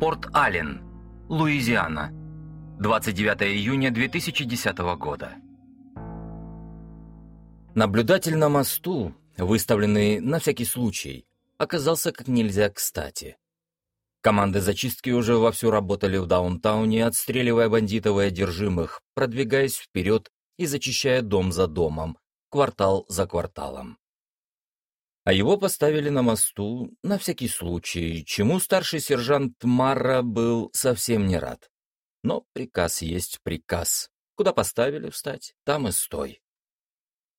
Порт-Аллен, Луизиана. 29 июня 2010 года. Наблюдатель на мосту, выставленный на всякий случай, оказался как нельзя кстати. Команды зачистки уже вовсю работали в даунтауне, отстреливая бандитов и одержимых, продвигаясь вперед и зачищая дом за домом, квартал за кварталом. А его поставили на мосту на всякий случай, чему старший сержант Марра был совсем не рад. Но приказ есть приказ. Куда поставили встать, там и стой.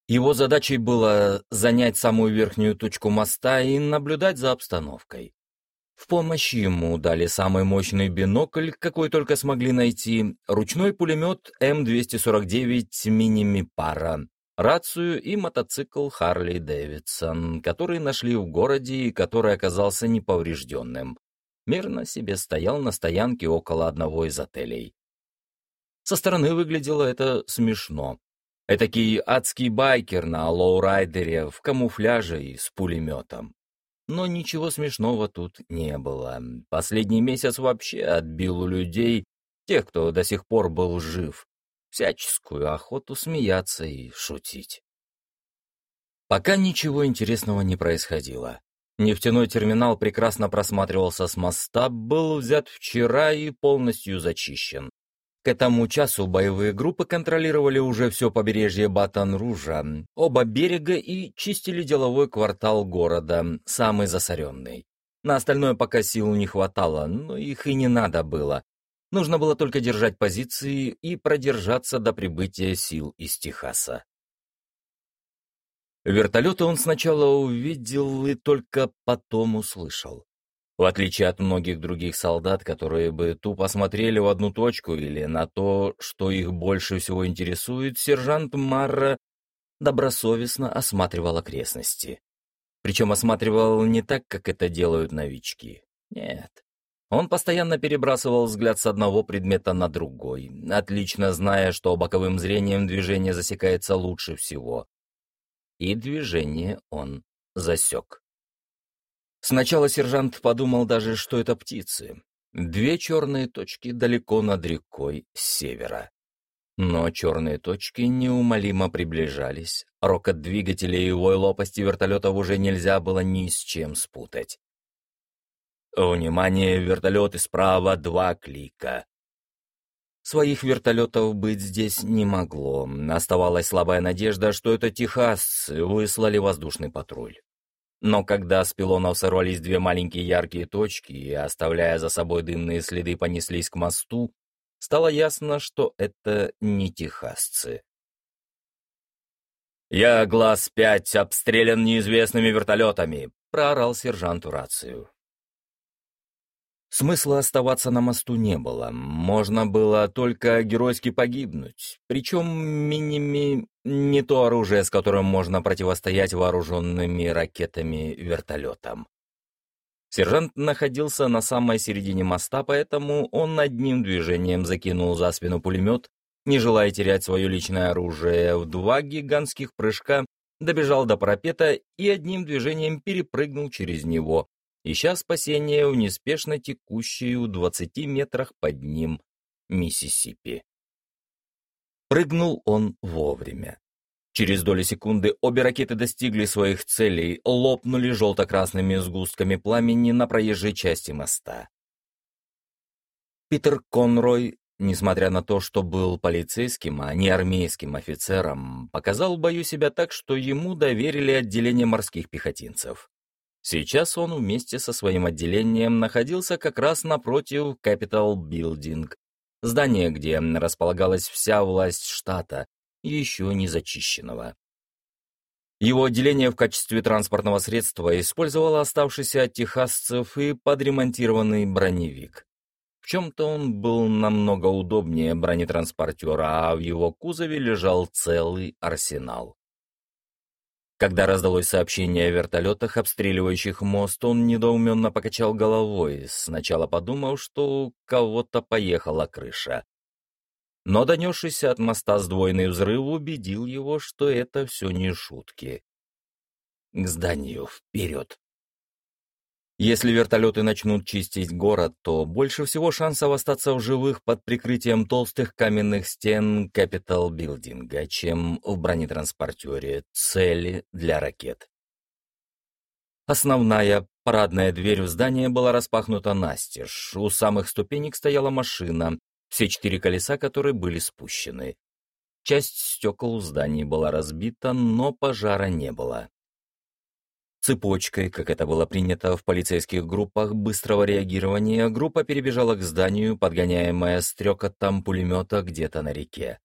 Его задачей было занять самую верхнюю точку моста и наблюдать за обстановкой. В помощь ему дали самый мощный бинокль, какой только смогли найти, ручной пулемет М249 мини-мипара, рацию и мотоцикл Харли Дэвидсон, который нашли в городе и который оказался неповрежденным. Мирно себе стоял на стоянке около одного из отелей. Со стороны выглядело это смешно. Этакий адский байкер на лоурайдере в камуфляже и с пулеметом. Но ничего смешного тут не было. Последний месяц вообще отбил у людей, тех, кто до сих пор был жив, всяческую охоту смеяться и шутить. Пока ничего интересного не происходило. Нефтяной терминал прекрасно просматривался с моста, был взят вчера и полностью зачищен. К этому часу боевые группы контролировали уже все побережье Батан-Ружа, оба берега и чистили деловой квартал города, самый засоренный. На остальное пока сил не хватало, но их и не надо было. Нужно было только держать позиции и продержаться до прибытия сил из Техаса. Вертолеты он сначала увидел и только потом услышал. В отличие от многих других солдат, которые бы тупо смотрели в одну точку или на то, что их больше всего интересует, сержант Марра добросовестно осматривал окрестности. Причем осматривал не так, как это делают новички. Нет. Он постоянно перебрасывал взгляд с одного предмета на другой, отлично зная, что боковым зрением движение засекается лучше всего. И движение он засек. Сначала сержант подумал даже, что это птицы. Две черные точки далеко над рекой с севера. Но черные точки неумолимо приближались. Рокот двигателей и вой лопасти вертолетов уже нельзя было ни с чем спутать. Внимание, вертолеты справа, два клика. Своих вертолетов быть здесь не могло. Оставалась слабая надежда, что это техасцы выслали воздушный патруль. Но когда с пилонов сорвались две маленькие яркие точки и, оставляя за собой дымные следы, понеслись к мосту, стало ясно, что это не техасцы. «Я глаз пять обстрелян неизвестными вертолетами», — проорал сержант в рацию. Смысла оставаться на мосту не было. Можно было только геройски погибнуть. Причем миними не то оружие, с которым можно противостоять вооруженными ракетами вертолетам. Сержант находился на самой середине моста, поэтому он одним движением закинул за спину пулемет, не желая терять свое личное оружие, в два гигантских прыжка добежал до парапета и одним движением перепрыгнул через него, ища спасения в неспешно текущей у 20 метрах под ним Миссисипи. Прыгнул он вовремя. Через доли секунды обе ракеты достигли своих целей, лопнули желто-красными сгустками пламени на проезжей части моста. Питер Конрой, несмотря на то, что был полицейским, а не армейским офицером, показал бою себя так, что ему доверили отделение морских пехотинцев. Сейчас он вместе со своим отделением находился как раз напротив Capital Building, здания, где располагалась вся власть штата, еще не зачищенного. Его отделение в качестве транспортного средства использовало оставшийся от техасцев и подремонтированный броневик. В чем-то он был намного удобнее бронетранспортера, а в его кузове лежал целый арсенал. Когда раздалось сообщение о вертолетах, обстреливающих мост, он недоуменно покачал головой, сначала подумав, что у кого-то поехала крыша. Но донесшийся от моста сдвоенный взрыв убедил его, что это все не шутки. К зданию, вперед! Если вертолеты начнут чистить город, то больше всего шансов остаться в живых под прикрытием толстых каменных стен Capital Билдинга, чем в бронетранспортере цели для ракет. Основная парадная дверь в здание была распахнута настежь. У самых ступенек стояла машина, все четыре колеса которой были спущены. Часть стекол в здании была разбита, но пожара не было. Цепочкой, как это было принято в полицейских группах быстрого реагирования, группа перебежала к зданию, подгоняемая стрекотом пулемета где-то на реке.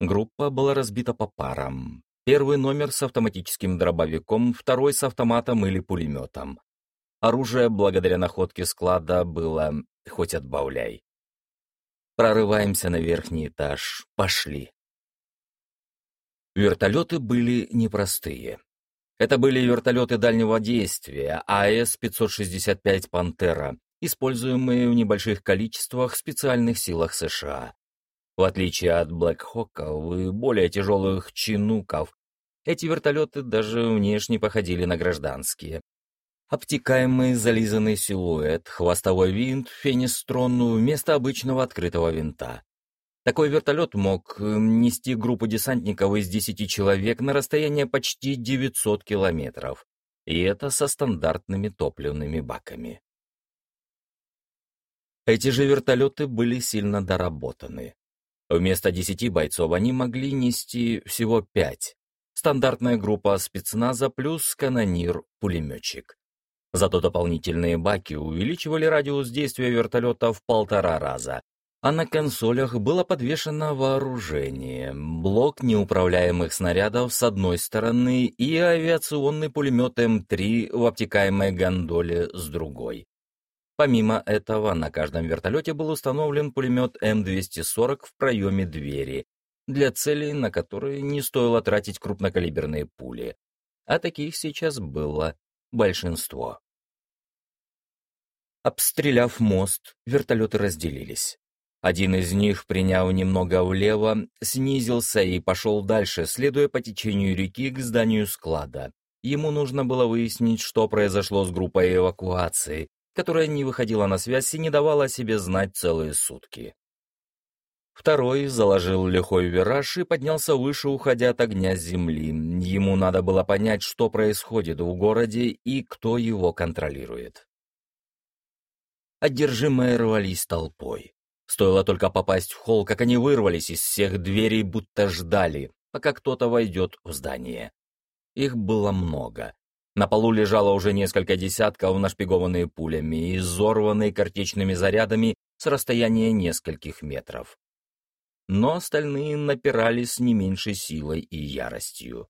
Группа была разбита по парам. Первый номер с автоматическим дробовиком, второй с автоматом или пулеметом. Оружие, благодаря находке склада, было хоть отбавляй. Прорываемся на верхний этаж. Пошли. Вертолеты были непростые. Это были вертолеты дальнего действия АС-565 «Пантера», используемые в небольших количествах в специальных силах США. В отличие от «Блэкхоков» и более тяжелых «Чинуков», эти вертолеты даже внешне походили на гражданские. Обтекаемый зализанный силуэт, хвостовой винт, фенестрон вместо обычного открытого винта. Такой вертолет мог эм, нести группу десантников из 10 человек на расстояние почти 900 километров. И это со стандартными топливными баками. Эти же вертолеты были сильно доработаны. Вместо 10 бойцов они могли нести всего 5. Стандартная группа спецназа плюс канонир-пулеметчик. Зато дополнительные баки увеличивали радиус действия вертолета в полтора раза, а на консолях было подвешено вооружение, блок неуправляемых снарядов с одной стороны и авиационный пулемет М3 в обтекаемой гондоле с другой. Помимо этого, на каждом вертолете был установлен пулемет М240 в проеме двери, для целей, на которые не стоило тратить крупнокалиберные пули. А таких сейчас было большинство. Обстреляв мост, вертолеты разделились. Один из них, приняв немного влево, снизился и пошел дальше, следуя по течению реки к зданию склада. Ему нужно было выяснить, что произошло с группой эвакуации, которая не выходила на связь и не давала о себе знать целые сутки. Второй заложил лихой вираж и поднялся выше, уходя от огня земли. Ему надо было понять, что происходит в городе и кто его контролирует. Одержимые рвались толпой. Стоило только попасть в холл, как они вырвались из всех дверей, будто ждали, пока кто-то войдет в здание. Их было много. На полу лежало уже несколько десятков, нашпигованные пулями и изорванные картечными зарядами с расстояния нескольких метров. Но остальные напирали с не меньшей силой и яростью.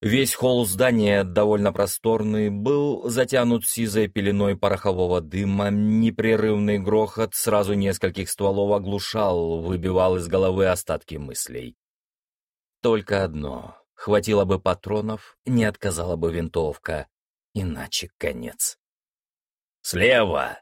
Весь холл здания, довольно просторный, был затянут сизой пеленой порохового дыма, непрерывный грохот сразу нескольких стволов оглушал, выбивал из головы остатки мыслей. Только одно — хватило бы патронов, не отказала бы винтовка, иначе конец. «Слева!»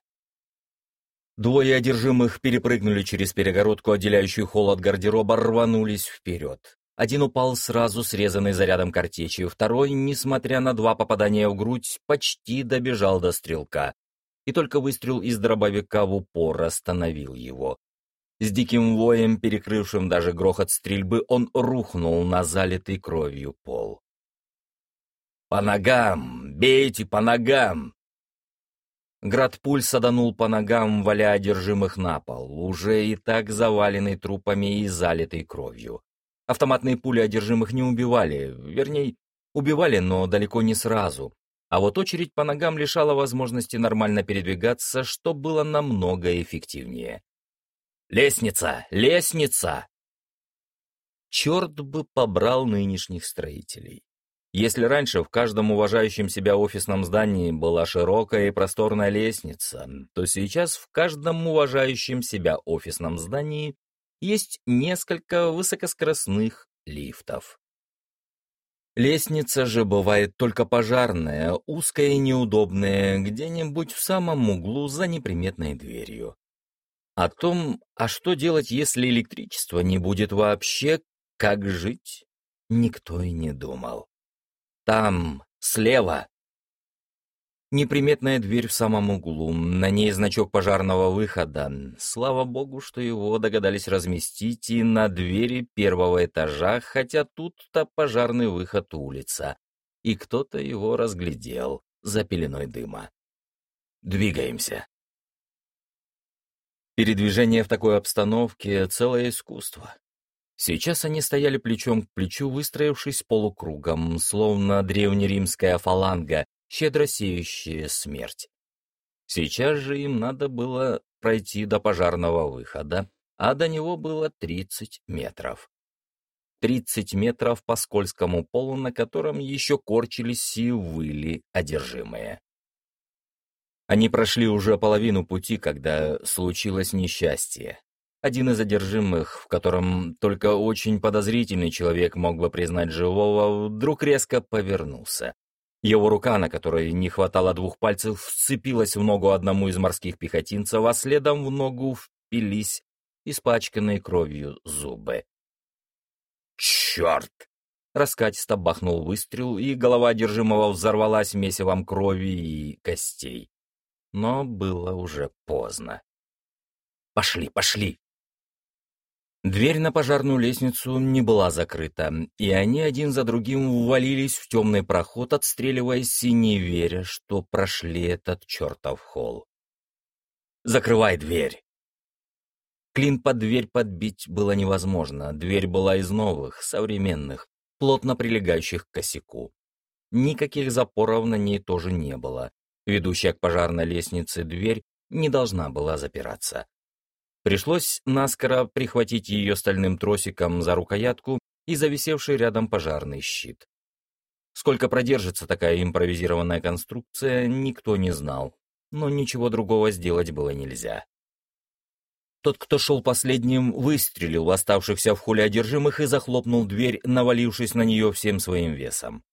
Двое одержимых перепрыгнули через перегородку, отделяющую холл от гардероба, рванулись вперед. Один упал сразу, срезанный зарядом картечи, второй, несмотря на два попадания в грудь, почти добежал до стрелка. И только выстрел из дробовика в упор остановил его. С диким воем, перекрывшим даже грохот стрельбы, он рухнул на залитый кровью пол. «По ногам! Бейте по ногам!» Град пуль саданул по ногам, валя одержимых на пол, уже и так заваленный трупами и залитый кровью. Автоматные пули одержимых не убивали, вернее, убивали, но далеко не сразу. А вот очередь по ногам лишала возможности нормально передвигаться, что было намного эффективнее. «Лестница! Лестница!» Черт бы побрал нынешних строителей. Если раньше в каждом уважающем себя офисном здании была широкая и просторная лестница, то сейчас в каждом уважающем себя офисном здании есть несколько высокоскоростных лифтов. Лестница же бывает только пожарная, узкая и неудобная, где-нибудь в самом углу за неприметной дверью. О том, а что делать, если электричества не будет вообще, как жить, никто и не думал. Там, слева, Неприметная дверь в самом углу, на ней значок пожарного выхода. Слава богу, что его догадались разместить и на двери первого этажа, хотя тут-то пожарный выход улица. И кто-то его разглядел за пеленой дыма. Двигаемся. Передвижение в такой обстановке — целое искусство. Сейчас они стояли плечом к плечу, выстроившись полукругом, словно древнеримская фаланга, щедро сеющие смерть. Сейчас же им надо было пройти до пожарного выхода, а до него было 30 метров. 30 метров по скользкому полу, на котором еще корчились и выли одержимые. Они прошли уже половину пути, когда случилось несчастье. Один из одержимых, в котором только очень подозрительный человек мог бы признать живого, вдруг резко повернулся. Его рука, на которой не хватало двух пальцев, вцепилась в ногу одному из морских пехотинцев, а следом в ногу впились испачканные кровью зубы. «Черт!» Раскатисто бахнул выстрел, и голова одержимого взорвалась месивом крови и костей. Но было уже поздно. «Пошли, пошли!» Дверь на пожарную лестницу не была закрыта, и они один за другим ввалились в темный проход, отстреливаясь и не веря, что прошли этот чертов холл. «Закрывай дверь!» Клин под дверь подбить было невозможно, дверь была из новых, современных, плотно прилегающих к косяку. Никаких запоров на ней тоже не было. Ведущая к пожарной лестнице дверь не должна была запираться. Пришлось наскоро прихватить ее стальным тросиком за рукоятку и зависевший рядом пожарный щит. Сколько продержится такая импровизированная конструкция, никто не знал, но ничего другого сделать было нельзя. Тот, кто шел последним, выстрелил в оставшихся в холле одержимых и захлопнул дверь, навалившись на нее всем своим весом.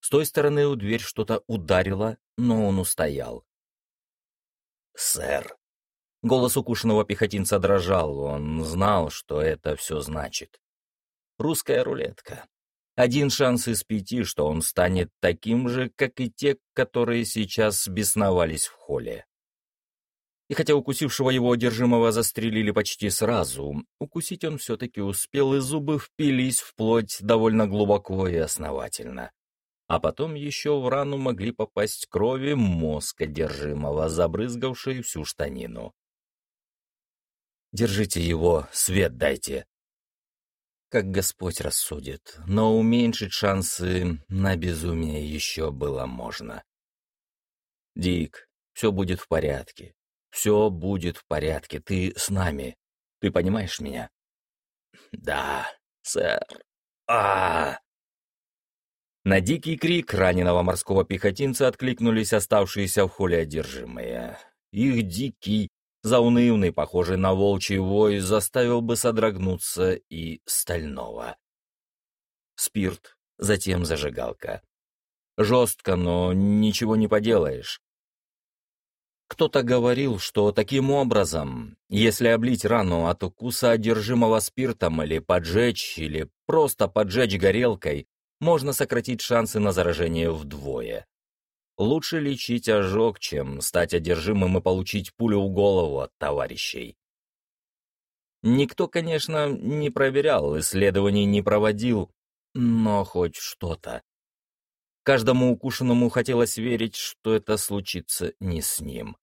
С той стороны у дверь что-то ударило, но он устоял. «Сэр», Голос укушенного пехотинца дрожал, он знал, что это все значит. Русская рулетка. Один шанс из пяти, что он станет таким же, как и те, которые сейчас бесновались в холле. И хотя укусившего его одержимого застрелили почти сразу, укусить он все-таки успел, и зубы впились в плоть довольно глубоко и основательно. А потом еще в рану могли попасть крови мозг одержимого, забрызгавший всю штанину. Держите его, свет дайте. Как Господь рассудит, но уменьшить шансы на безумие еще было можно. Дик, все будет в порядке. Все будет в порядке. Ты с нами. Ты понимаешь меня? Да, сэр. А, -а, -а. На дикий крик раненого морского пехотинца откликнулись оставшиеся в холле одержимые. Их дикий, заунывный, похожий на волчий вой, заставил бы содрогнуться и стального. Спирт, затем зажигалка. Жестко, но ничего не поделаешь. Кто-то говорил, что таким образом, если облить рану от укуса одержимого спиртом или поджечь, или просто поджечь горелкой, можно сократить шансы на заражение вдвое. Лучше лечить ожог, чем стать одержимым и получить пулю в голову от товарищей. Никто, конечно, не проверял, исследований не проводил, но хоть что-то. Каждому укушенному хотелось верить, что это случится не с ним.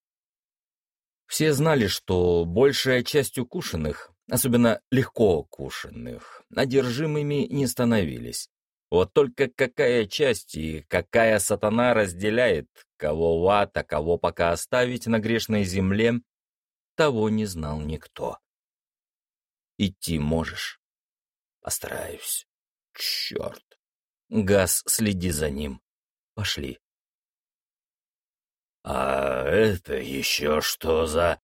Все знали, что большая часть укушенных, особенно легко укушенных, одержимыми не становились. Вот только какая часть и какая сатана разделяет, кого в ад, а кого пока оставить на грешной земле, того не знал никто. Идти можешь? Постараюсь. Черт. Газ, следи за ним. Пошли. «А это еще что за...»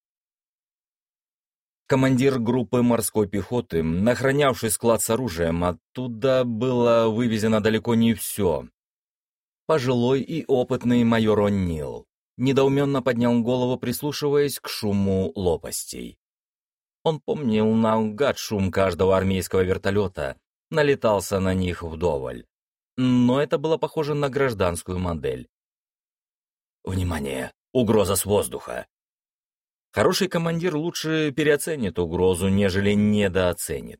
командир группы морской пехоты, охранявший склад с оружием, оттуда было вывезено далеко не все. Пожилой и опытный майор О'Нил недоуменно поднял голову, прислушиваясь к шуму лопастей. Он помнил наугад шум каждого армейского вертолета, налетался на них вдоволь. Но это было похоже на гражданскую модель. Внимание! Угроза с воздуха! Хороший командир лучше переоценит угрозу, нежели недооценит.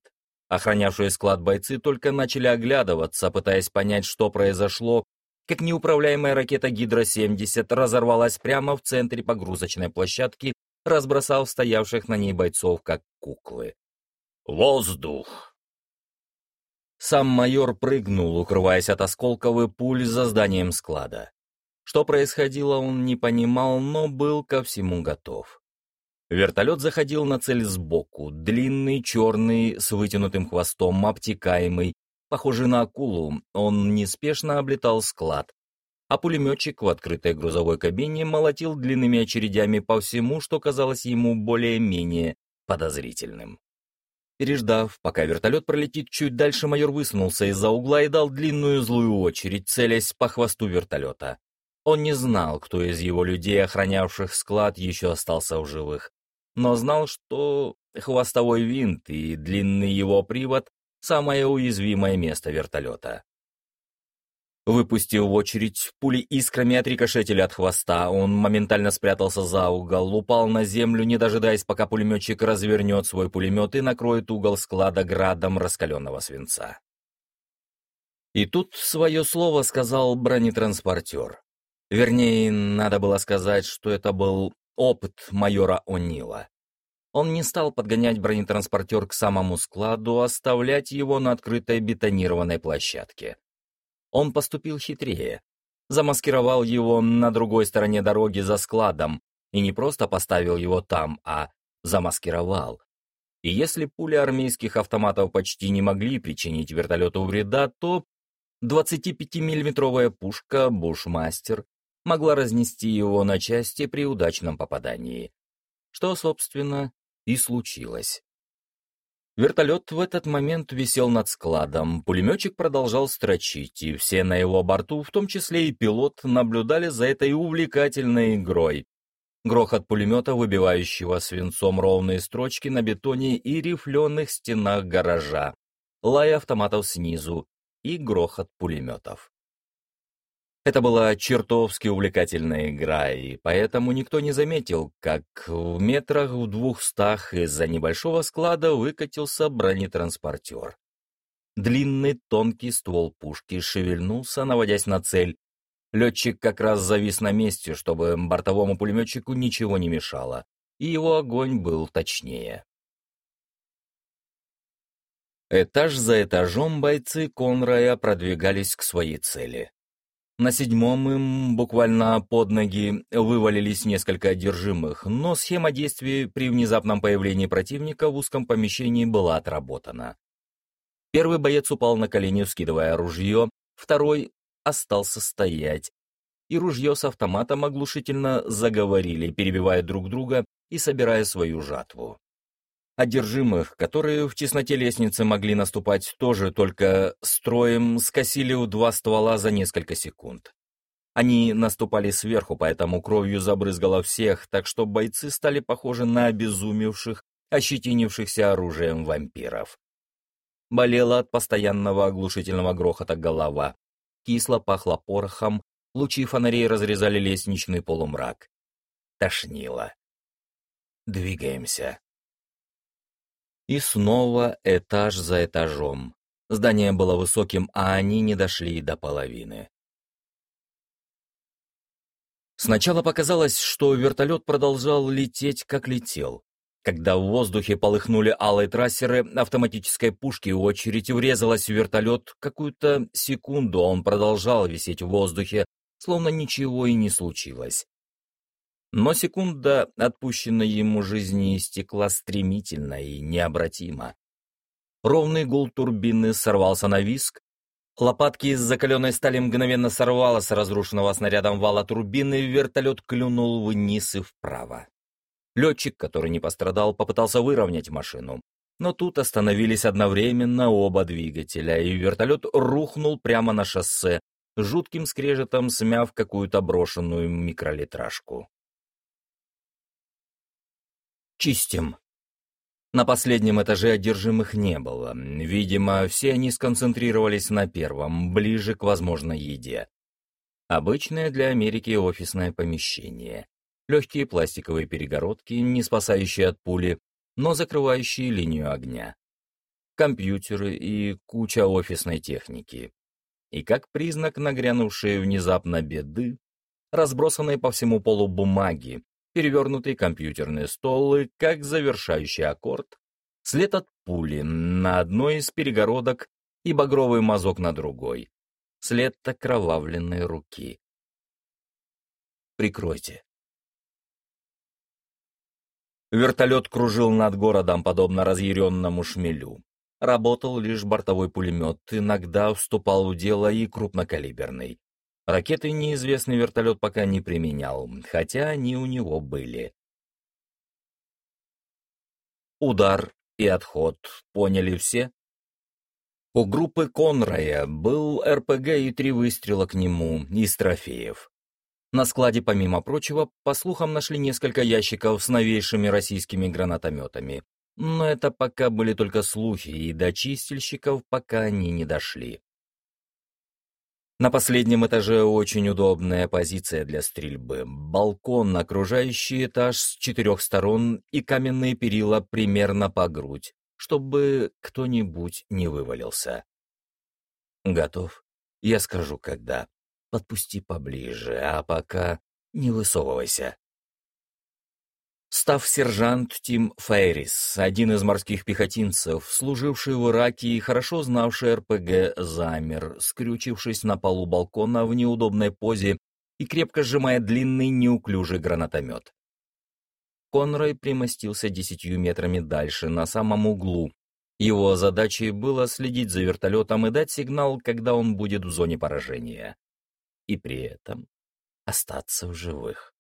Охранявшие склад бойцы только начали оглядываться, пытаясь понять, что произошло, как неуправляемая ракета «Гидро-70» разорвалась прямо в центре погрузочной площадки, разбросав стоявших на ней бойцов, как куклы. «Воздух!» Сам майор прыгнул, укрываясь от осколков и пуль за зданием склада. Что происходило, он не понимал, но был ко всему готов. Вертолет заходил на цель сбоку, длинный, черный, с вытянутым хвостом, обтекаемый, похожий на акулу, он неспешно облетал склад, а пулеметчик в открытой грузовой кабине молотил длинными очередями по всему, что казалось ему более-менее подозрительным. Переждав, пока вертолет пролетит чуть дальше, майор высунулся из-за угла и дал длинную злую очередь, целясь по хвосту вертолета. Он не знал, кто из его людей, охранявших склад, еще остался в живых, но знал, что хвостовой винт и длинный его привод — самое уязвимое место вертолета. Выпустив очередь, пули искрами отрикошетили от хвоста, он моментально спрятался за угол, упал на землю, не дожидаясь, пока пулеметчик развернет свой пулемет и накроет угол склада градом раскаленного свинца. И тут свое слово сказал бронетранспортер. Вернее, надо было сказать, что это был опыт майора О'Нила. Он не стал подгонять бронетранспортер к самому складу, оставлять его на открытой бетонированной площадке. Он поступил хитрее. Замаскировал его на другой стороне дороги за складом и не просто поставил его там, а замаскировал. И если пули армейских автоматов почти не могли причинить вертолету вреда, то 25-миллиметровая пушка «Бушмастер» могла разнести его на части при удачном попадании. Что, собственно, и случилось. Вертолет в этот момент висел над складом, пулеметчик продолжал строчить, и все на его борту, в том числе и пилот, наблюдали за этой увлекательной игрой. Грохот пулемета, выбивающего свинцом ровные строчки на бетоне и рифленых стенах гаража, лай автоматов снизу и грохот пулеметов. Это была чертовски увлекательная игра, и поэтому никто не заметил, как в метрах в двухстах из-за небольшого склада выкатился бронетранспортер. Длинный тонкий ствол пушки шевельнулся, наводясь на цель. Летчик как раз завис на месте, чтобы бортовому пулеметчику ничего не мешало, и его огонь был точнее. Этаж за этажом бойцы Конрая продвигались к своей цели. На седьмом им буквально под ноги вывалились несколько одержимых, но схема действий при внезапном появлении противника в узком помещении была отработана. Первый боец упал на колени, вскидывая ружье, второй остался стоять, и ружье с автоматом оглушительно заговорили, перебивая друг друга и собирая свою жатву. Одержимых, которые в тесноте лестницы могли наступать тоже только строем, скосили у два ствола за несколько секунд. Они наступали сверху, поэтому кровью забрызгало всех, так что бойцы стали похожи на обезумевших, ощетинившихся оружием вампиров. Болела от постоянного оглушительного грохота голова. Кисло пахло порохом, лучи фонарей разрезали лестничный полумрак. Тошнило. «Двигаемся», и снова этаж за этажом. Здание было высоким, а они не дошли до половины. Сначала показалось, что вертолет продолжал лететь, как летел. Когда в воздухе полыхнули алые трассеры автоматической пушки, очередь врезалась в вертолет. Какую-то секунду он продолжал висеть в воздухе, словно ничего и не случилось. Но секунда, отпущенная ему жизни, истекла стремительно и необратимо. Ровный гул турбины сорвался на виск, Лопатки из закаленной стали мгновенно сорвало с разрушенного снарядом вала турбины, вертолет клюнул вниз и вправо. Летчик, который не пострадал, попытался выровнять машину. Но тут остановились одновременно оба двигателя, и вертолет рухнул прямо на шоссе, жутким скрежетом смяв какую-то брошенную микролитражку. Чистим. На последнем этаже одержимых не было. Видимо, все они сконцентрировались на первом, ближе к возможной еде. Обычное для Америки офисное помещение. Легкие пластиковые перегородки, не спасающие от пули, но закрывающие линию огня. Компьютеры и куча офисной техники. И как признак нагрянувшей внезапно беды, разбросанные по всему полу бумаги, перевернутый компьютерный стол и, как завершающий аккорд, след от пули на одной из перегородок и багровый мазок на другой, след окровавленной руки. Прикройте. Вертолет кружил над городом, подобно разъяренному шмелю. Работал лишь бортовой пулемет, иногда вступал в дело и крупнокалиберный. Ракеты неизвестный вертолет пока не применял, хотя они у него были. Удар и отход поняли все? У группы Конрая был РПГ и три выстрела к нему из трофеев. На складе, помимо прочего, по слухам нашли несколько ящиков с новейшими российскими гранатометами. Но это пока были только слухи, и до чистильщиков пока они не дошли. На последнем этаже очень удобная позиция для стрельбы. Балкон, окружающий этаж с четырех сторон и каменные перила примерно по грудь, чтобы кто-нибудь не вывалился. Готов? Я скажу, когда. Подпусти поближе, а пока не высовывайся. Став сержант Тим Фейрис, один из морских пехотинцев, служивший в Ираке и хорошо знавший РПГ, замер, скрючившись на полу балкона в неудобной позе и крепко сжимая длинный неуклюжий гранатомет. Конрой примостился десятью метрами дальше, на самом углу. Его задачей было следить за вертолетом и дать сигнал, когда он будет в зоне поражения. И при этом остаться в живых.